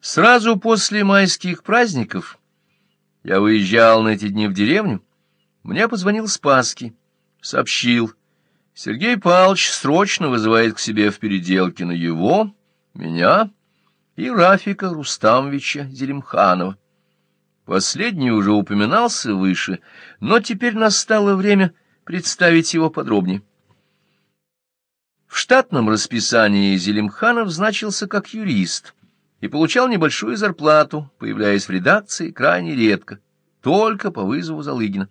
Сразу после майских праздников я выезжал на эти дни в деревню. Мне позвонил Спасский, сообщил. Сергей Павлович срочно вызывает к себе в переделке на его, меня и Рафика Рустамовича Зелимханова. Последний уже упоминался выше, но теперь настало время представить его подробнее. В штатном расписании Зелимханов значился как юрист — и получал небольшую зарплату, появляясь в редакции крайне редко, только по вызову Залыгина.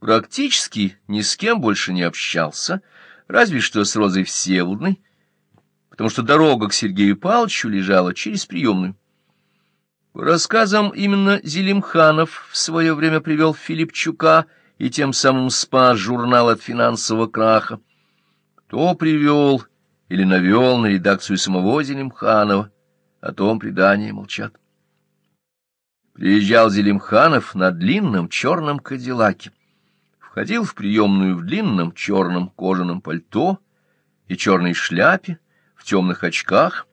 Практически ни с кем больше не общался, разве что с Розой Всеволодной, потому что дорога к Сергею Павловичу лежала через приемную. По рассказам именно Зелимханов в свое время привел Филипчука и тем самым спас журнал от финансового краха. Кто привел или навел на редакцию самого Зелимханова, о том предания молчат. Приезжал Зелимханов на длинном черном кадиллаке. Входил в приемную в длинном черном кожаном пальто и черной шляпе, в темных очках.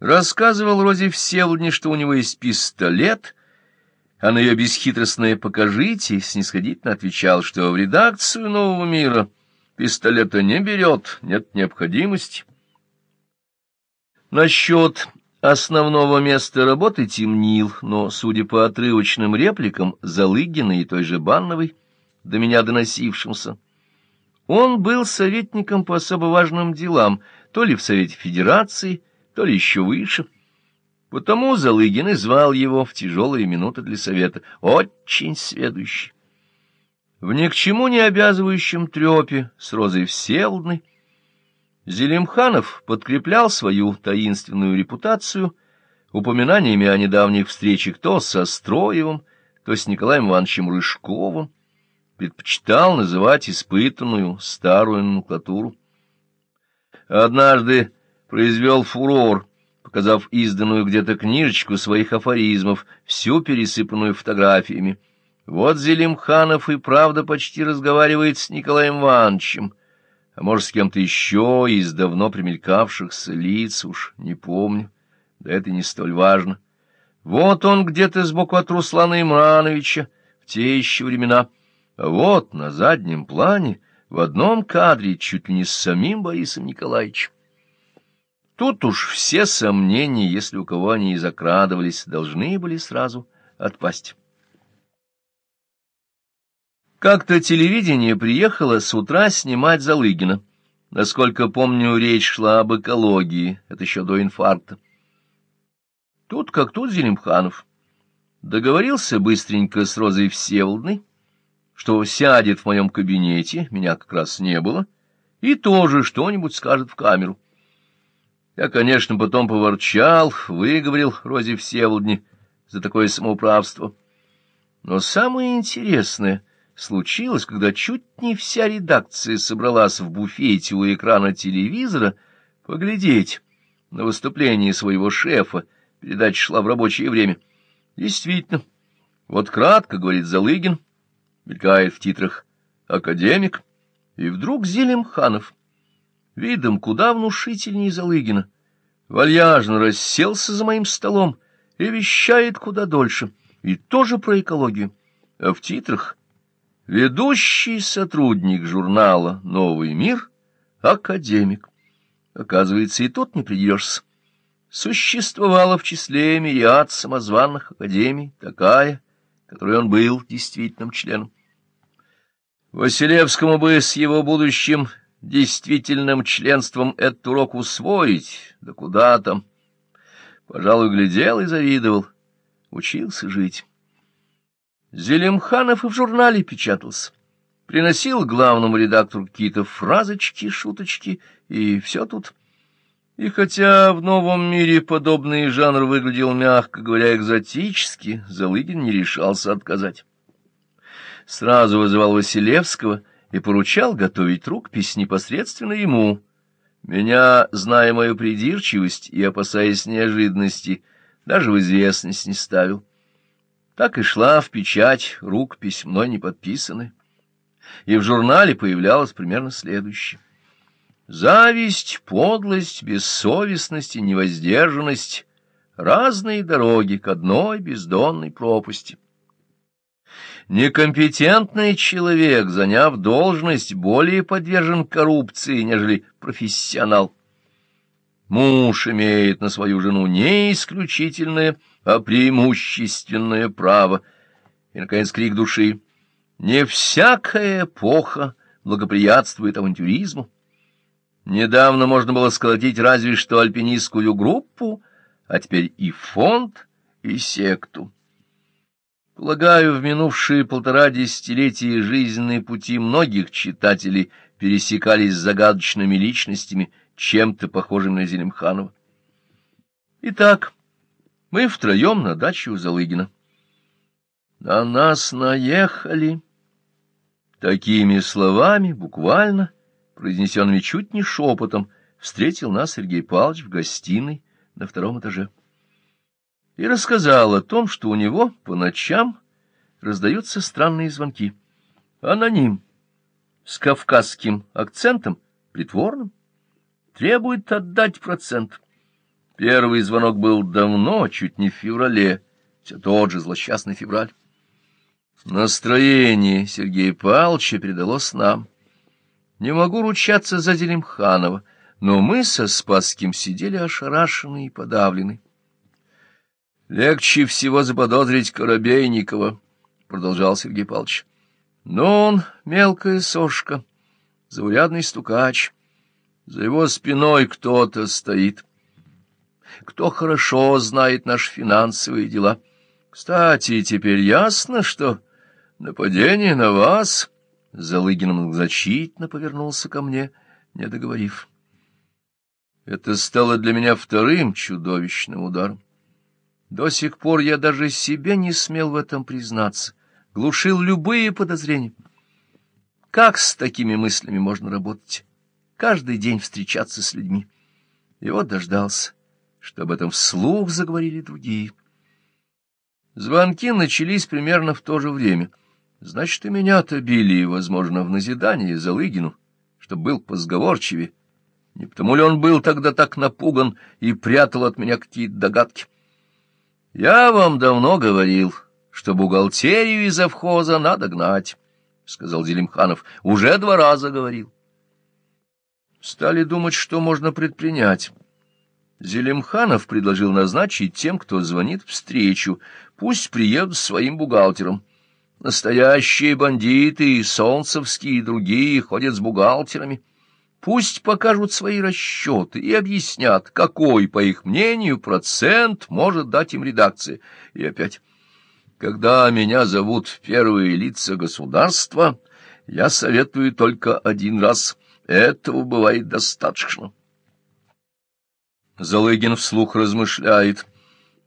Рассказывал Розе Всеволодне, что у него есть пистолет, а на ее бесхитростное «покажите» снисходительно отвечал, что в редакцию «Нового мира» пистолета не берет, нет необходимости. Насчет Основного места работы темнил, но, судя по отрывочным репликам Залыгина и той же Банновой, до меня доносившимся, он был советником по особо важным делам, то ли в Совете Федерации, то ли еще выше. Потому Залыгин и звал его в тяжелые минуты для совета, очень сведущий. В ни к чему не обязывающем трепе с Розой Всеволодной Зелимханов подкреплял свою таинственную репутацию упоминаниями о недавних встречах то со Строевым, то с Николаем Ивановичем Рыжковым, предпочитал называть испытанную старую номенклатуру. Однажды произвел фурор, показав изданную где-то книжечку своих афоризмов, всю пересыпанную фотографиями. Вот Зелимханов и правда почти разговаривает с Николаем Ивановичем, а может, с кем-то еще из давно примелькавшихся лиц, уж не помню, да это не столь важно. Вот он где-то сбоку от Руслана Имрановича в те еще времена, а вот на заднем плане, в одном кадре, чуть ли не с самим Борисом Николаевичем. Тут уж все сомнения, если у кого они и закрадывались, должны были сразу отпасть. Как-то телевидение приехало с утра снимать Залыгина. Насколько помню, речь шла об экологии, это еще до инфаркта. Тут как тут Зелимханов. Договорился быстренько с Розой Всеволодной, что сядет в моем кабинете, меня как раз не было, и тоже что-нибудь скажет в камеру. Я, конечно, потом поворчал, выговорил Розе Всеволодне за такое самоуправство. Но самое интересное — случилось, когда чуть не вся редакция собралась в буфете у экрана телевизора поглядеть на выступление своего шефа, передача шла в рабочее время. Действительно, вот кратко, говорит Залыгин, мелькает в титрах «Академик», и вдруг Зелимханов, видом куда внушительнее Залыгина, вальяжно расселся за моим столом и вещает куда дольше, и тоже про экологию, а в титрах — Ведущий сотрудник журнала «Новый мир» — академик. Оказывается, и тут не придерешься. Существовала в числе мириад самозванных академий такая, которой он был действительным членом. Василевскому бы с его будущим действительным членством этот урок усвоить, да куда там. Пожалуй, глядел и завидовал, учился жить. Зелимханов и в журнале печатался. Приносил главному редактору какие-то фразочки, шуточки, и все тут. И хотя в новом мире подобный жанр выглядел, мягко говоря, экзотически, Залыгин не решался отказать. Сразу вызывал Василевского и поручал готовить рукопись непосредственно ему. Меня, зная мою придирчивость и опасаясь неожиданности, даже в известность не ставил. Так и шла в печать рукопись, мной не подписанная. И в журнале появлялось примерно следующее. Зависть, подлость, бессовестность и невоздержанность разные дороги к одной бездонной пропасти. Некомпетентный человек, заняв должность, более подвержен коррупции, нежели профессионал. Муж имеет на свою жену не исключительное, а преимущественное право. И, наконец, крик души. Не всякая эпоха благоприятствует авантюризму. Недавно можно было сколотить разве что альпинистскую группу, а теперь и фонд, и секту. Полагаю, в минувшие полтора десятилетия жизненные пути многих читателей пересекались с загадочными личностями, чем-то похожим на Зелимханова. Итак, мы втроем на даче у Залыгина. На нас наехали. Такими словами, буквально, произнесенными чуть не шепотом, встретил нас Сергей Павлович в гостиной на втором этаже и рассказал о том, что у него по ночам раздаются странные звонки. Аноним, с кавказским акцентом, притворным, требует отдать процент. Первый звонок был давно, чуть не в феврале, все тот же злосчастный февраль. Настроение Сергея Павловича передалось нам. Не могу ручаться за Зелимханова, но мы со Спасским сидели ошарашенные и подавленные. Легче всего заподозрить Коробейникова, — продолжал Сергей Павлович. Но он мелкая сошка, заурядный стукач. За его спиной кто-то стоит. Кто хорошо знает наши финансовые дела. Кстати, теперь ясно, что нападение на вас... Залыгин значительно повернулся ко мне, не договорив. Это стало для меня вторым чудовищным ударом. До сих пор я даже себе не смел в этом признаться, глушил любые подозрения. Как с такими мыслями можно работать? Каждый день встречаться с людьми. И вот дождался, что об этом вслух заговорили другие. Звонки начались примерно в то же время. Значит, и меня-то били, возможно, в назидание Залыгину, чтобы был позговорчивее. Не потому ли он был тогда так напуган и прятал от меня какие-то догадки? Я вам давно говорил, что бухгалтерию из завхоза надо гнать, — сказал Зелимханов. Уже два раза говорил. Стали думать, что можно предпринять. Зелимханов предложил назначить тем, кто звонит, встречу. Пусть приедут своим бухгалтером. Настоящие бандиты, солнцевские и другие, ходят с бухгалтерами. Пусть покажут свои расчеты и объяснят, какой, по их мнению, процент может дать им редакция. И опять, когда меня зовут первые лица государства, я советую только один раз. Этого бывает достаточно. Залыгин вслух размышляет.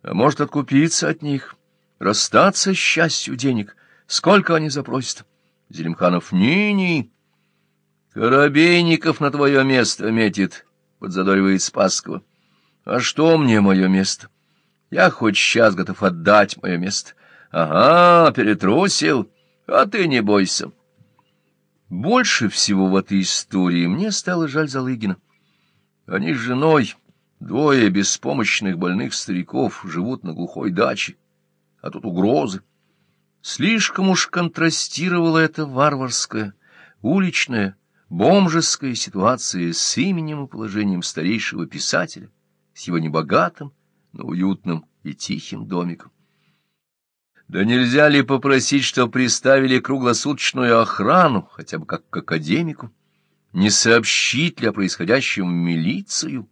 А может откупиться от них, расстаться с счастью денег. Сколько они запросят? Зелимханов ни-ни. Коробейников на твое место метит, — подзадоривает Спасского. А что мне мое место? Я хоть сейчас готов отдать мое место. Ага, перетрусил, а ты не бойся. Больше всего в этой истории мне стало жаль Залыгина. Они с женой, двое беспомощных больных стариков, живут на глухой даче, а тут угрозы. Слишком уж контрастировало это варварское, уличное, бомжеская ситуация с именем и положением старейшего писателя, с его небогатым, но уютным и тихим домиком. Да нельзя ли попросить, что приставили круглосуточную охрану, хотя бы как к академику? Не сообщить ли о происходящем милицию?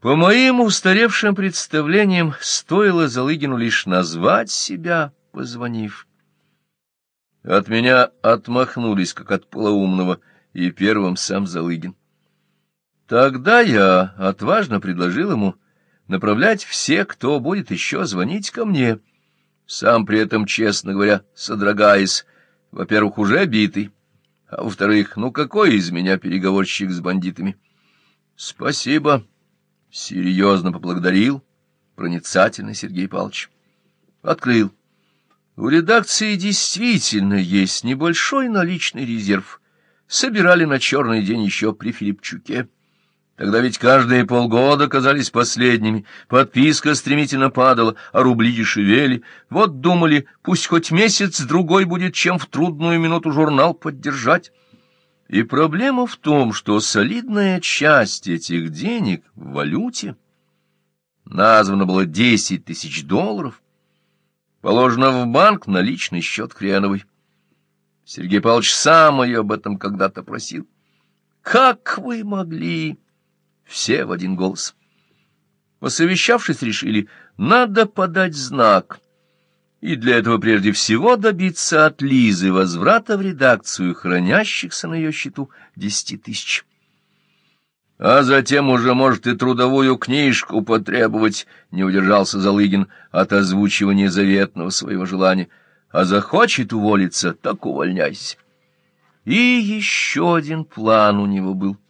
По моим устаревшим представлениям, стоило Залыгину лишь назвать себя, позвонив. От меня отмахнулись, как от полоумного, и первым сам Залыгин. Тогда я отважно предложил ему направлять всех, кто будет еще звонить ко мне, сам при этом, честно говоря, содрогаясь, во-первых, уже битый, а во-вторых, ну какой из меня переговорщик с бандитами? Спасибо, серьезно поблагодарил проницательный Сергей Павлович. Открыл. У редакции действительно есть небольшой наличный резерв. Собирали на черный день еще при Филипчуке. Тогда ведь каждые полгода казались последними, подписка стремительно падала, а рубли дешевели. Вот думали, пусть хоть месяц-другой будет, чем в трудную минуту журнал поддержать. И проблема в том, что солидная часть этих денег в валюте названо было десять тысяч долларов, положено в банк на личный счет Хреновой. Сергей Павлович сам ее об этом когда-то просил. «Как вы могли?» Все в один голос. Посовещавшись, решили, надо подать знак. И для этого прежде всего добиться от Лизы возврата в редакцию хранящихся на ее счету десяти тысяч. А затем уже, может, и трудовую книжку потребовать, — не удержался Залыгин от озвучивания заветного своего желания. А захочет уволиться, так увольняйся. И еще один план у него был —